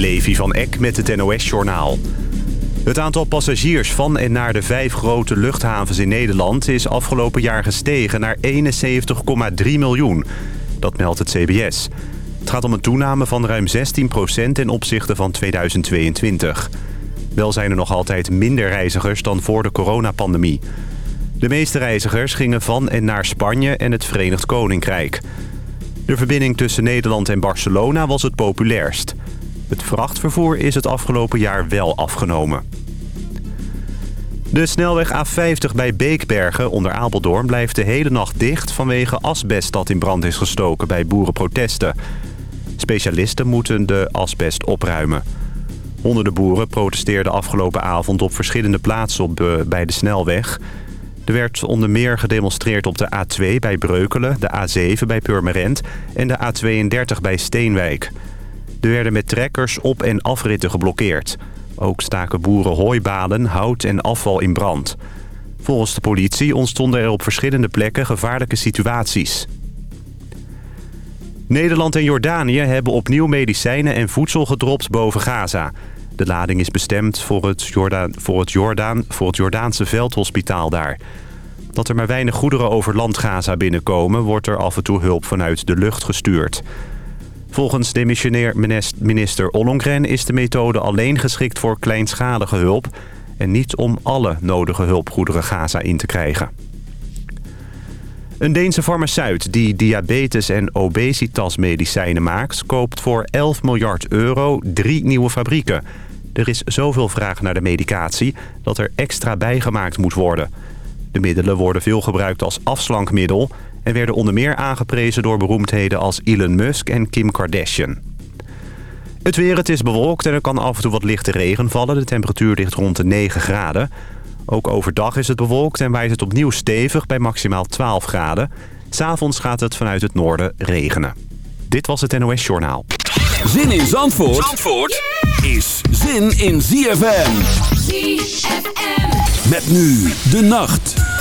Levi van Eck met het NOS-journaal. Het aantal passagiers van en naar de vijf grote luchthavens in Nederland... is afgelopen jaar gestegen naar 71,3 miljoen. Dat meldt het CBS. Het gaat om een toename van ruim 16% ten opzichte van 2022. Wel zijn er nog altijd minder reizigers dan voor de coronapandemie. De meeste reizigers gingen van en naar Spanje en het Verenigd Koninkrijk. De verbinding tussen Nederland en Barcelona was het populairst. Het vrachtvervoer is het afgelopen jaar wel afgenomen. De snelweg A50 bij Beekbergen onder Apeldoorn blijft de hele nacht dicht... vanwege asbest dat in brand is gestoken bij boerenprotesten. Specialisten moeten de asbest opruimen. Honderden boeren protesteerden afgelopen avond op verschillende plaatsen op, uh, bij de snelweg. Er werd onder meer gedemonstreerd op de A2 bij Breukelen, de A7 bij Purmerend en de A32 bij Steenwijk. Er werden met trekkers op- en afritten geblokkeerd. Ook staken boeren hooibaden, hout en afval in brand. Volgens de politie ontstonden er op verschillende plekken gevaarlijke situaties. Nederland en Jordanië hebben opnieuw medicijnen en voedsel gedropt boven Gaza. De lading is bestemd voor het, Jordaan, voor, het Jordaan, voor het Jordaanse veldhospitaal daar. Dat er maar weinig goederen over land Gaza binnenkomen... wordt er af en toe hulp vanuit de lucht gestuurd. Volgens demissionair minister Ollongren is de methode alleen geschikt voor kleinschalige hulp... en niet om alle nodige hulpgoederen Gaza in te krijgen. Een Deense farmaceut die diabetes- en obesitasmedicijnen maakt... koopt voor 11 miljard euro drie nieuwe fabrieken. Er is zoveel vraag naar de medicatie dat er extra bijgemaakt moet worden. De middelen worden veel gebruikt als afslankmiddel... en werden onder meer aangeprezen door beroemdheden als Elon Musk en Kim Kardashian. Het weer, het is bewolkt en er kan af en toe wat lichte regen vallen. De temperatuur ligt rond de 9 graden. Ook overdag is het bewolkt en waait het opnieuw stevig bij maximaal 12 graden. S'avonds gaat het vanuit het noorden regenen. Dit was het NOS Journaal. Zin in Zandvoort, Zandvoort is zin in ZFM. ZFM. Met nu de nacht.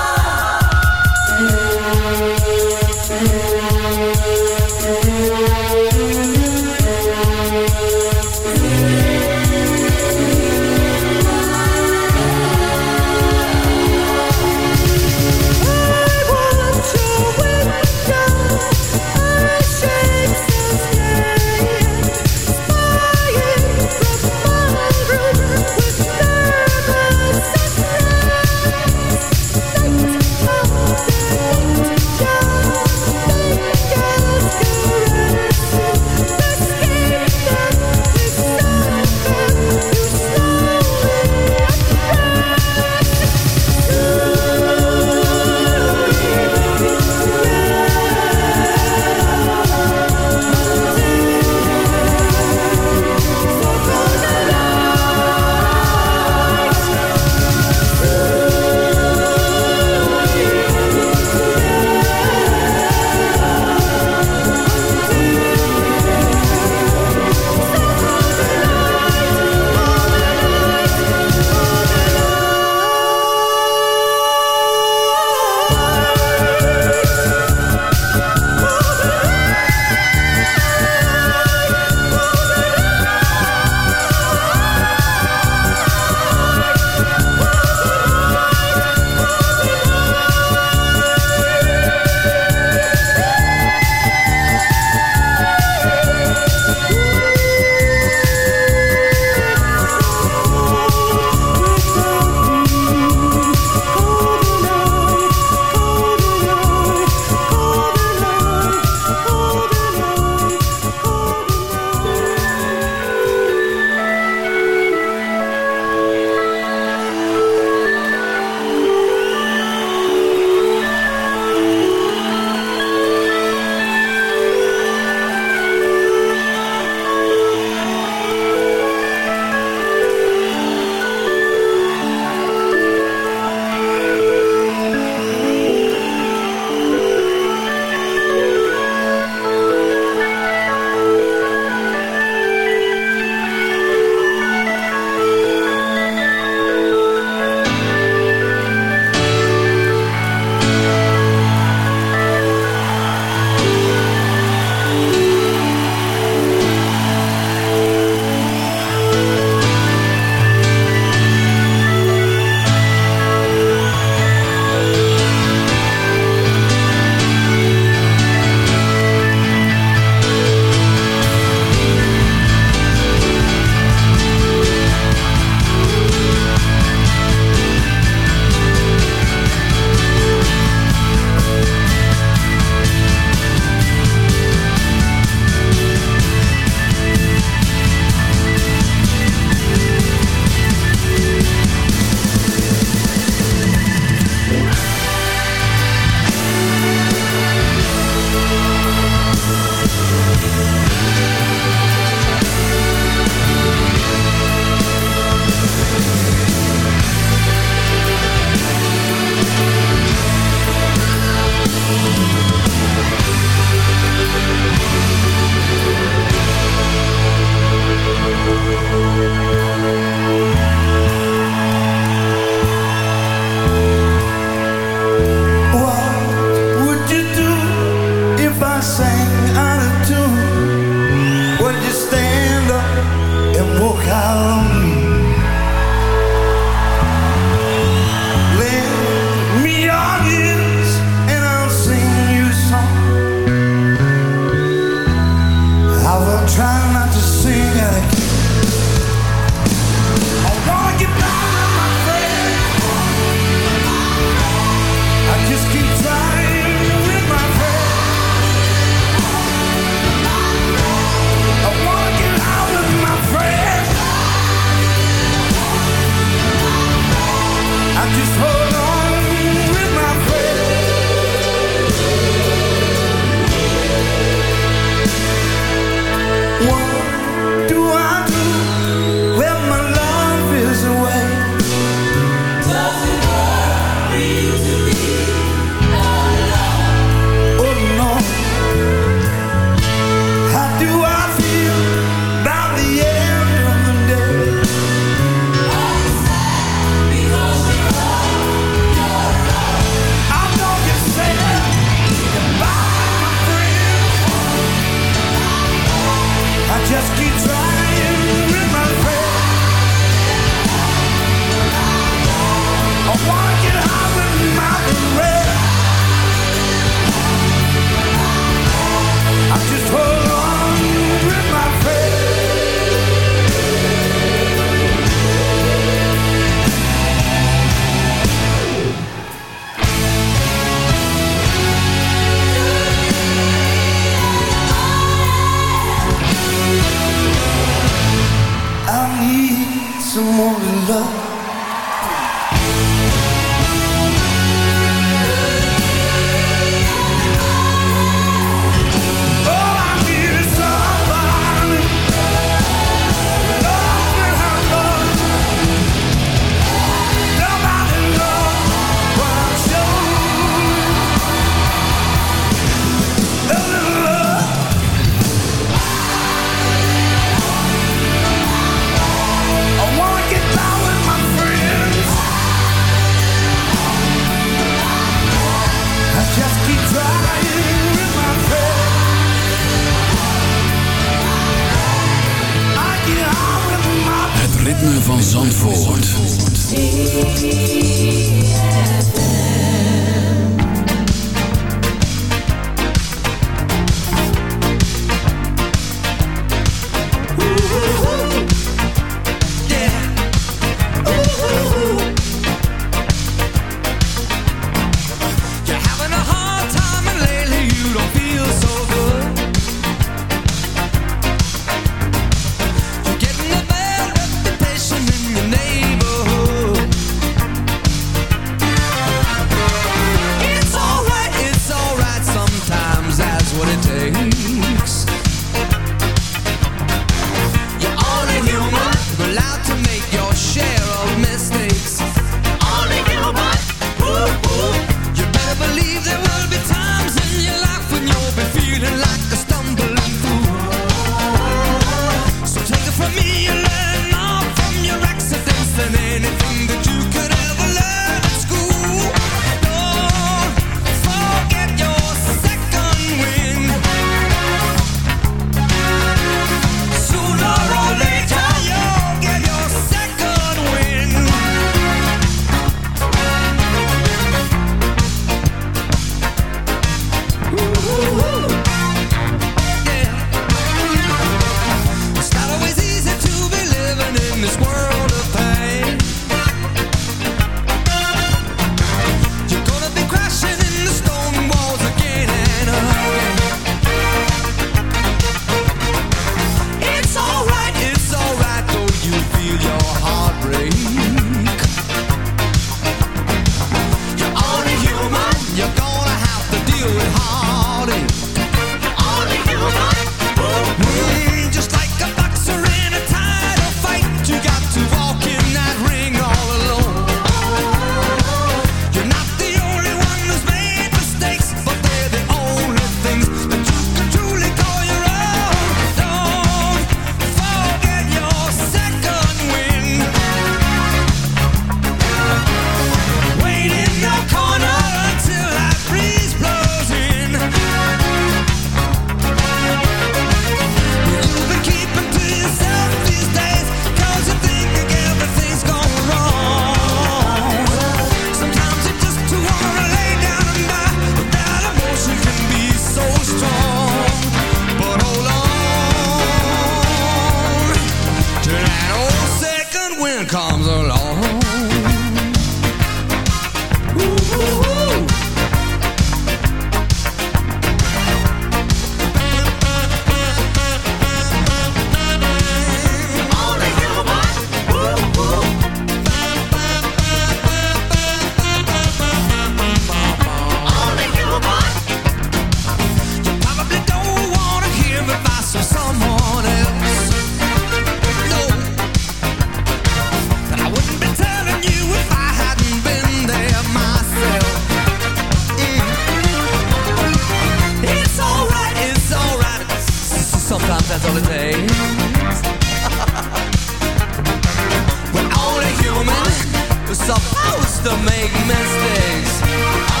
To make mistakes.